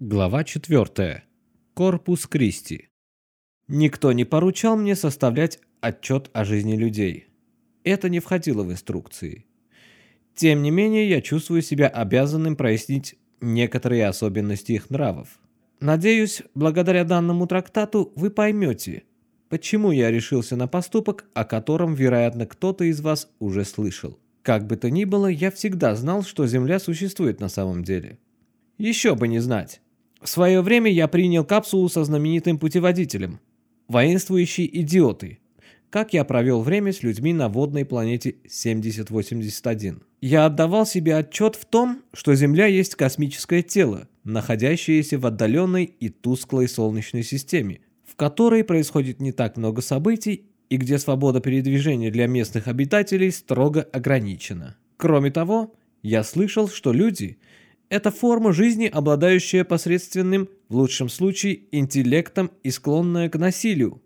Глава 4. Корпус Кристи. Никто не поручал мне составлять отчет о жизни людей. Это не входило в инструкции. Тем не менее, я чувствую себя обязанным прояснить некоторые особенности их нравов. Надеюсь, благодаря данному трактату вы поймете, почему я решился на поступок, о котором, вероятно, кто-то из вас уже слышал. Как бы то ни было, я всегда знал, что Земля существует на самом деле. Еще бы не знать. В свое время я принял капсулу со знаменитым путеводителем «Воинствующие идиоты», как я провел время с людьми на водной планете 7081. Я отдавал себе отчет в том, что Земля есть космическое тело, находящееся в отдаленной и тусклой Солнечной системе, в которой происходит не так много событий и где свобода передвижения для местных обитателей строго ограничена. Кроме того, я слышал, что люди – это форма жизни, обладающая посредственным, в лучшем случае, интеллектом и склонная к насилию,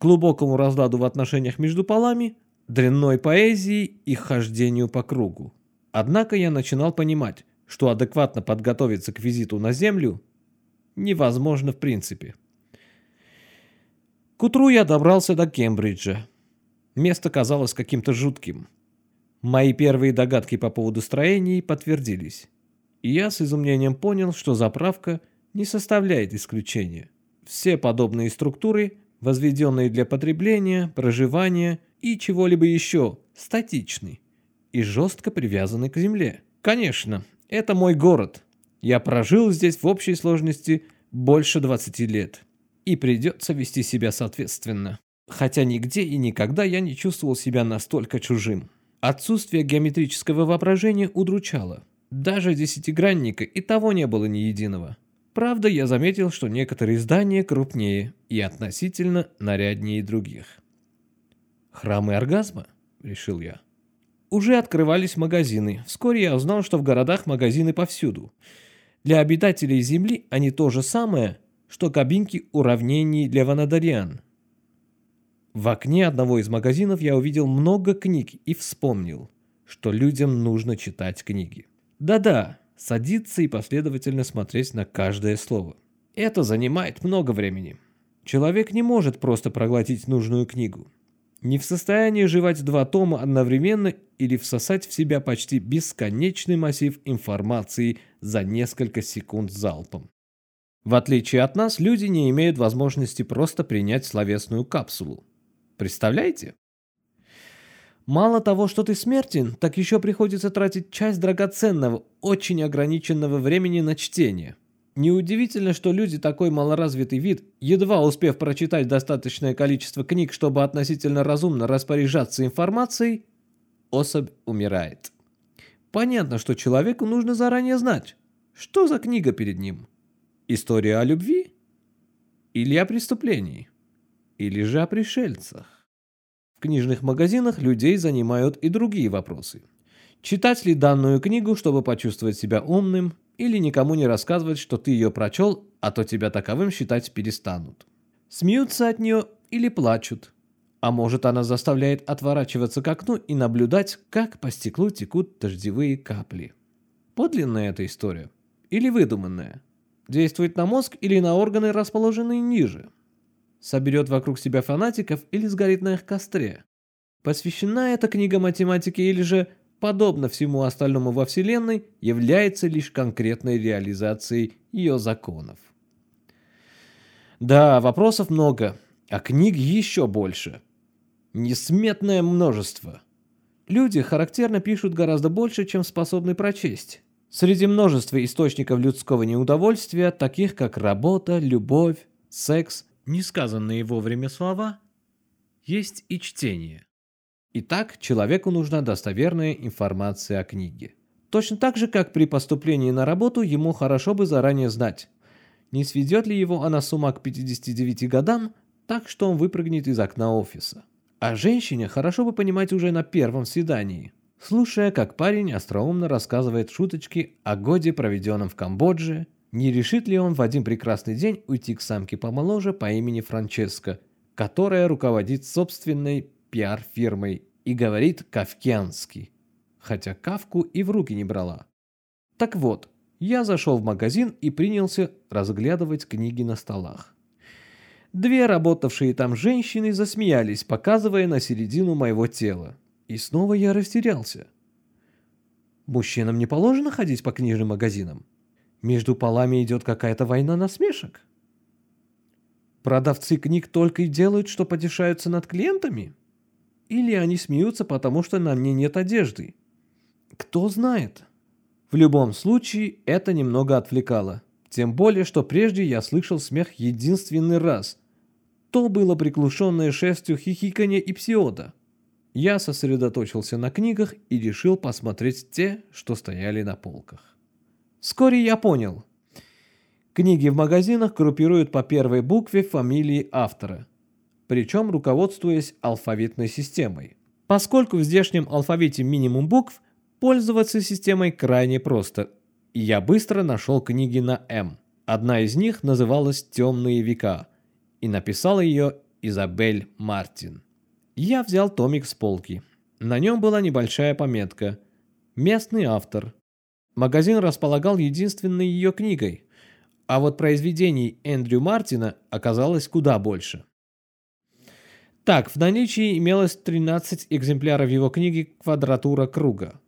глубокому разладу в отношениях между полами, дрянной поэзии и хождению по кругу. Однако я начинал понимать, что адекватно подготовиться к визиту на Землю невозможно в принципе. К утру я добрался до Кембриджа. Место казалось каким-то жутким. Мои первые догадки по поводу строений подтвердились и я с изумлением понял, что заправка не составляет исключения. Все подобные структуры, возведенные для потребления, проживания и чего-либо еще, статичны и жестко привязаны к земле. Конечно, это мой город. Я прожил здесь в общей сложности больше 20 лет. И придется вести себя соответственно. Хотя нигде и никогда я не чувствовал себя настолько чужим. Отсутствие геометрического воображения удручало. Даже десятигранника и того не было ни единого. Правда, я заметил, что некоторые здания крупнее и относительно наряднее других. «Храмы оргазма?» – решил я. Уже открывались магазины. Вскоре я узнал, что в городах магазины повсюду. Для обитателей Земли они то же самое, что кабинки уравнений для ванадариан. В окне одного из магазинов я увидел много книг и вспомнил, что людям нужно читать книги. Да-да, садиться и последовательно смотреть на каждое слово. Это занимает много времени. Человек не может просто проглотить нужную книгу. Не в состоянии жевать два тома одновременно или всосать в себя почти бесконечный массив информации за несколько секунд залпом. В отличие от нас, люди не имеют возможности просто принять словесную капсулу. Представляете? Мало того, что ты смертен, так еще приходится тратить часть драгоценного, очень ограниченного времени на чтение. Неудивительно, что люди такой малоразвитый вид, едва успев прочитать достаточное количество книг, чтобы относительно разумно распоряжаться информацией, особь умирает. Понятно, что человеку нужно заранее знать, что за книга перед ним. История о любви? Или о преступлении? Или же о пришельцах? В книжных магазинах людей занимают и другие вопросы. Читать ли данную книгу, чтобы почувствовать себя умным, или никому не рассказывать, что ты ее прочел, а то тебя таковым считать перестанут. Смеются от нее или плачут. А может она заставляет отворачиваться к окну и наблюдать, как по стеклу текут дождевые капли. Подлинная эта история или выдуманная? Действует на мозг или на органы, расположенные ниже? Соберет вокруг себя фанатиков или сгорит на их костре. Посвящена эта книга математике или же, подобно всему остальному во Вселенной, является лишь конкретной реализацией ее законов. Да, вопросов много, а книг еще больше. Несметное множество. Люди характерно пишут гораздо больше, чем способны прочесть. Среди множества источников людского неудовольствия, таких как работа, любовь, секс, несказанные вовремя слова, есть и чтение. Итак, человеку нужна достоверная информация о книге. Точно так же, как при поступлении на работу ему хорошо бы заранее знать, не сведет ли его она с ума к 59 годам, так что он выпрыгнет из окна офиса. А женщине хорошо бы понимать уже на первом свидании, слушая, как парень остроумно рассказывает шуточки о годе, проведенном в Камбодже, не решит ли он в один прекрасный день уйти к самке помоложе по имени Франческа, которая руководит собственной пиар-фирмой и говорит кавкиански, хотя кавку и в руки не брала. Так вот, Я зашел в магазин и принялся разглядывать книги на столах. Две работавшие там женщины засмеялись, показывая на середину моего тела. И снова я растерялся. Мужчинам не положено ходить по книжным магазинам. Между полами идет какая-то война насмешек. Продавцы книг только и делают, что потешаются над клиентами? Или они смеются, потому что на мне нет одежды? Кто знает? В любом случае, это немного отвлекало. Тем более, что прежде я слышал смех единственный раз. То было приглушенное шерстью хихиканье и псиода. Я сосредоточился на книгах и решил посмотреть те, что стояли на полках. Вскоре я понял. Книги в магазинах группируют по первой букве фамилии автора, причем руководствуясь алфавитной системой. Поскольку в здешнем алфавите минимум букв, пользоваться системой крайне просто, я быстро нашел книги на М. Одна из них называлась «Темные века», и написала ее Изабель Мартин. Я взял томик с полки. На нем была небольшая пометка «Местный автор». Магазин располагал единственной ее книгой, а вот произведений Эндрю Мартина оказалось куда больше. Так, в наличии имелось 13 экземпляров его книги «Квадратура круга»,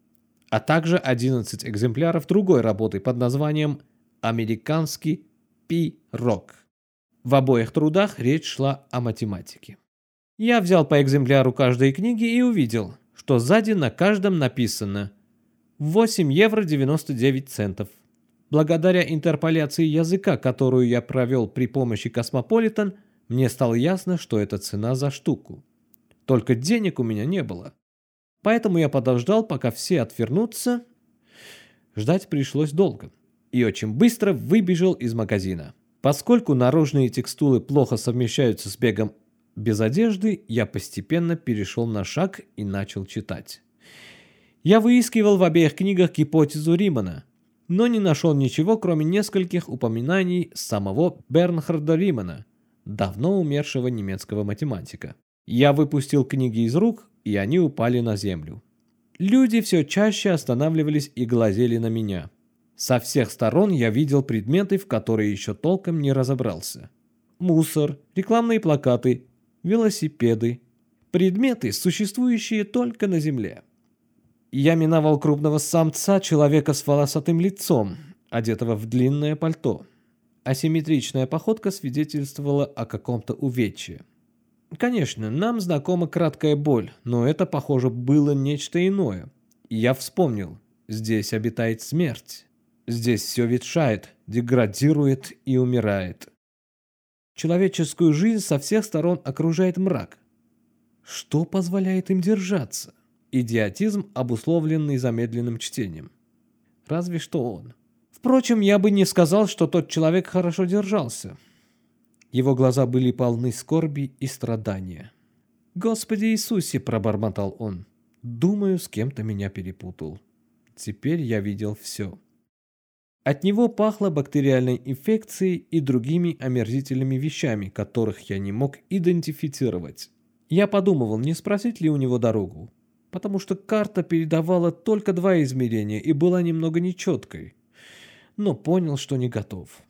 а также 11 экземпляров другой работы под названием «Американский пи-рог». В обоих трудах речь шла о математике. Я взял по экземпляру каждой книги и увидел, что сзади на каждом написано 8 евро 99 центов. Благодаря интерполяции языка, которую я провел при помощи Космополитен, мне стало ясно, что это цена за штуку. Только денег у меня не было. Поэтому я подождал, пока все отвернутся. Ждать пришлось долго. И очень быстро выбежал из магазина. Поскольку наружные текстуры плохо совмещаются с бегом без одежды я постепенно перешел на шаг и начал читать. Я выискивал в обеих книгах гипотезу Римана, но не нашел ничего, кроме нескольких упоминаний самого Бернхарда Римана, давно умершего немецкого математика. Я выпустил книги из рук, и они упали на землю. Люди все чаще останавливались и глазели на меня. Со всех сторон я видел предметы, в которые еще толком не разобрался. Мусор, рекламные плакаты, велосипеды, предметы, существующие только на Земле. Я миновал крупного самца, человека с волосатым лицом, одетого в длинное пальто. Асимметричная походка свидетельствовала о каком-то увечье. Конечно, нам знакома краткая боль, но это, похоже, было нечто иное. Я вспомнил, здесь обитает смерть. Здесь все ветшает, деградирует и умирает. Человеческую жизнь со всех сторон окружает мрак. Что позволяет им держаться? Идиотизм, обусловленный замедленным чтением. Разве что он. Впрочем, я бы не сказал, что тот человек хорошо держался. Его глаза были полны скорби и страдания. «Господи Иисусе!» – пробормотал он. «Думаю, с кем-то меня перепутал. Теперь я видел все». От него пахло бактериальной инфекцией и другими омерзительными вещами, которых я не мог идентифицировать. Я подумывал, не спросить ли у него дорогу, потому что карта передавала только два измерения и была немного нечеткой, но понял, что не готов.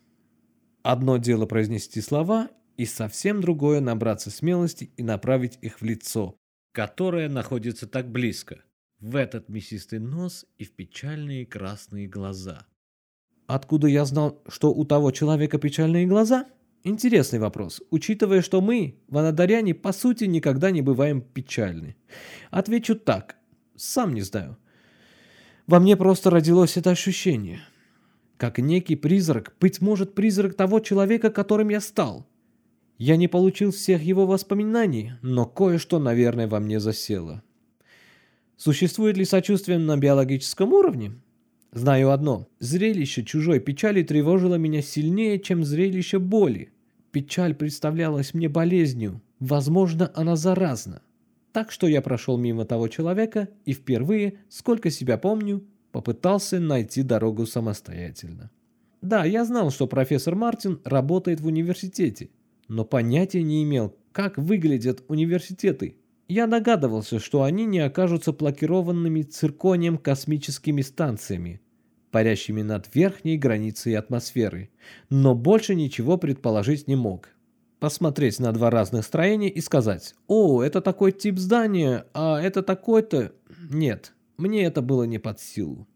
Одно дело произнести слова, и совсем другое набраться смелости и направить их в лицо, которое находится так близко, в этот мясистый нос и в печальные красные глаза. Откуда я знал, что у того человека печальные глаза? Интересный вопрос, учитывая, что мы, ванадаряне, по сути никогда не бываем печальны. Отвечу так, сам не знаю. Во мне просто родилось это ощущение. Как некий призрак, быть может призрак того человека, которым я стал. Я не получил всех его воспоминаний, но кое-что, наверное, во мне засело. Существует ли сочувствие на биологическом уровне? Знаю одно. Зрелище чужой печали тревожило меня сильнее, чем зрелище боли. Печаль представлялась мне болезнью. Возможно, она заразна. Так что я прошел мимо того человека и впервые, сколько себя помню, попытался найти дорогу самостоятельно. Да, я знал, что профессор Мартин работает в университете, но понятия не имел, как выглядят университеты. Я догадывался, что они не окажутся блокированными цирконием космическими станциями, парящими над верхней границей атмосферы, но больше ничего предположить не мог. Посмотреть на два разных строения и сказать «О, это такой тип здания, а это такой-то...» Нет, мне это было не под силу.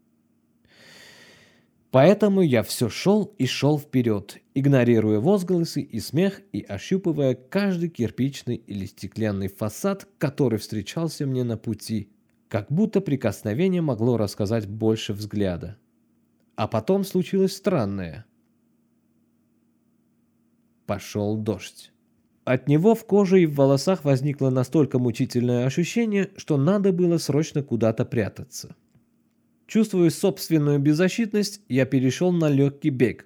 Поэтому я все шел и шел вперед, игнорируя возгласы и смех и ощупывая каждый кирпичный или стеклянный фасад, который встречался мне на пути, как будто прикосновение могло рассказать больше взгляда. А потом случилось странное. Пошел дождь. От него в коже и в волосах возникло настолько мучительное ощущение, что надо было срочно куда-то прятаться. Чувствуя собственную беззащитность, я перешел на легкий бег,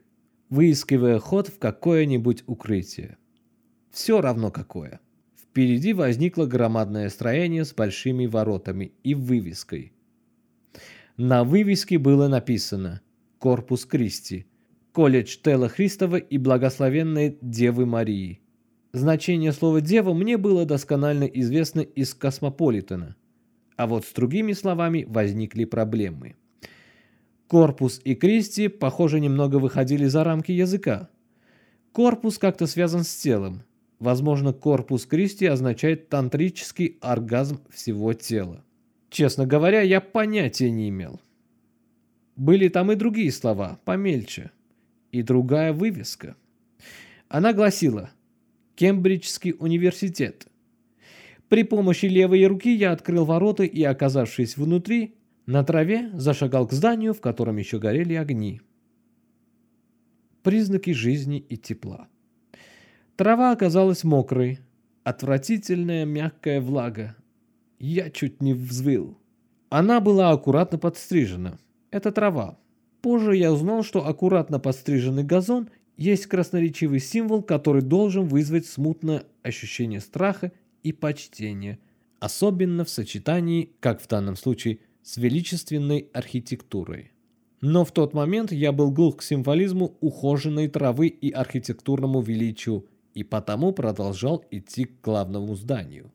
выискивая ход в какое-нибудь укрытие. Все равно какое. Впереди возникло громадное строение с большими воротами и вывеской. На вывеске было написано «Корпус Кристи», колледж Тела Христова и Благословенной Девы Марии. Значение слова «дева» мне было досконально известно из Космополитена, а вот с другими словами возникли проблемы. Корпус и Кристи, похоже, немного выходили за рамки языка. Корпус как-то связан с телом. Возможно, корпус Кристи означает тантрический оргазм всего тела. Честно говоря, я понятия не имел. Были там и другие слова, помельче и другая вывеска. Она гласила «Кембриджский университет». При помощи левой руки я открыл ворота и, оказавшись внутри, на траве зашагал к зданию, в котором еще горели огни. Признаки жизни и тепла. Трава оказалась мокрой, отвратительная мягкая влага. Я чуть не взвыл. Она была аккуратно подстрижена. Это трава. Позже я узнал, что аккуратно подстриженный газон есть красноречивый символ, который должен вызвать смутное ощущение страха и почтения, особенно в сочетании, как в данном случае, с величественной архитектурой. Но в тот момент я был глух к символизму ухоженной травы и архитектурному величию, и потому продолжал идти к главному зданию.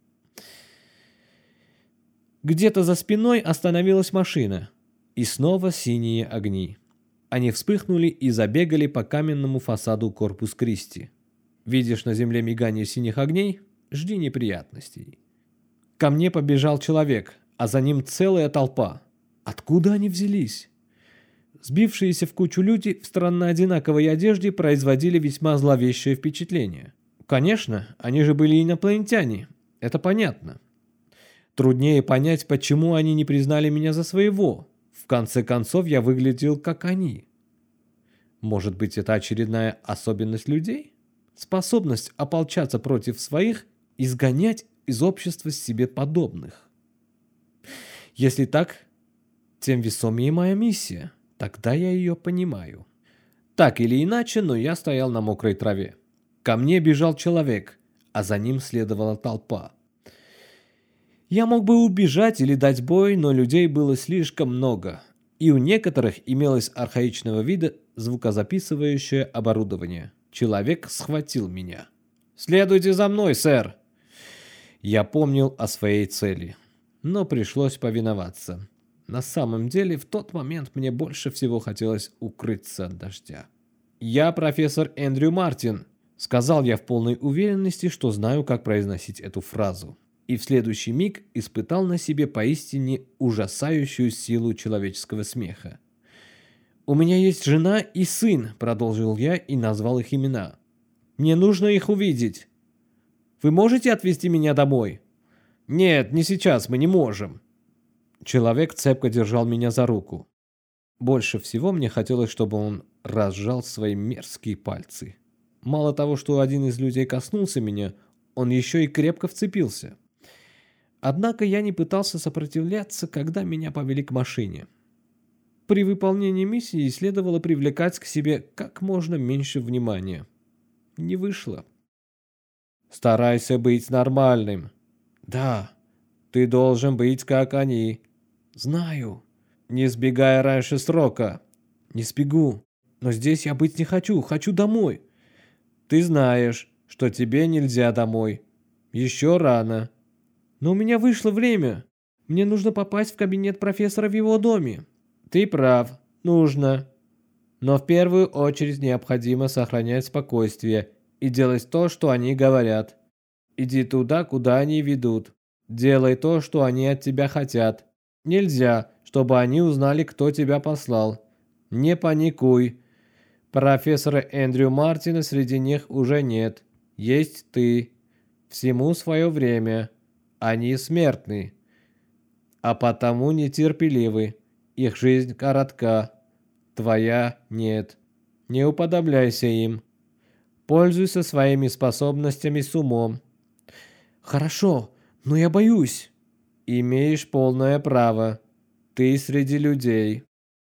Где-то за спиной остановилась машина – и снова синие огни. Они вспыхнули и забегали по каменному фасаду корпус Кристи. Видишь на земле мигание синих огней? Жди неприятностей. Ко мне побежал человек, а за ним целая толпа. Откуда они взялись? Сбившиеся в кучу люди в странно одинаковой одежде производили весьма зловещее впечатление. Конечно, они же были инопланетяне, это понятно. Труднее понять, почему они не признали меня за своего, в конце концов, я выглядел как они. Может быть, это очередная особенность людей? Способность ополчаться против своих, изгонять из общества себе подобных. Если так, тем весомее моя миссия. Тогда я ее понимаю. Так или иначе, но я стоял на мокрой траве. Ко мне бежал человек, а за ним следовала толпа. Я мог бы убежать или дать бой, но людей было слишком много, и у некоторых имелось архаичного вида звукозаписывающее оборудование. Человек схватил меня. «Следуйте за мной, сэр!» Я помнил о своей цели, но пришлось повиноваться. На самом деле, в тот момент мне больше всего хотелось укрыться от дождя. «Я профессор Эндрю Мартин», — сказал я в полной уверенности, что знаю, как произносить эту фразу и в следующий миг испытал на себе поистине ужасающую силу человеческого смеха. «У меня есть жена и сын», — продолжил я и назвал их имена. «Мне нужно их увидеть. Вы можете отвезти меня домой?» «Нет, не сейчас, мы не можем». Человек цепко держал меня за руку. Больше всего мне хотелось, чтобы он разжал свои мерзкие пальцы. Мало того, что один из людей коснулся меня, он еще и крепко вцепился. Однако я не пытался сопротивляться, когда меня повели к машине. При выполнении миссии следовало привлекать к себе как можно меньше внимания. Не вышло. Старайся быть нормальным. Да, ты должен быть как они. Знаю. Не сбегай раньше срока. Не сбегу. Но здесь я быть не хочу. Хочу домой. Ты знаешь, что тебе нельзя домой. Еще рано. Но у меня вышло время. Мне нужно попасть в кабинет профессора в его доме. Ты прав. Нужно. Но в первую очередь необходимо сохранять спокойствие и делать то, что они говорят. Иди туда, куда они ведут. Делай то, что они от тебя хотят. Нельзя, чтобы они узнали, кто тебя послал. Не паникуй. Профессора Эндрю Мартина среди них уже нет. Есть ты. Всему свое время. Они смертны. А потому нетерпеливы. Их жизнь коротка. Твоя нет. Не уподобляйся им. Пользуйся своими способностями с умом. Хорошо, но я боюсь. Имеешь полное право. Ты среди людей.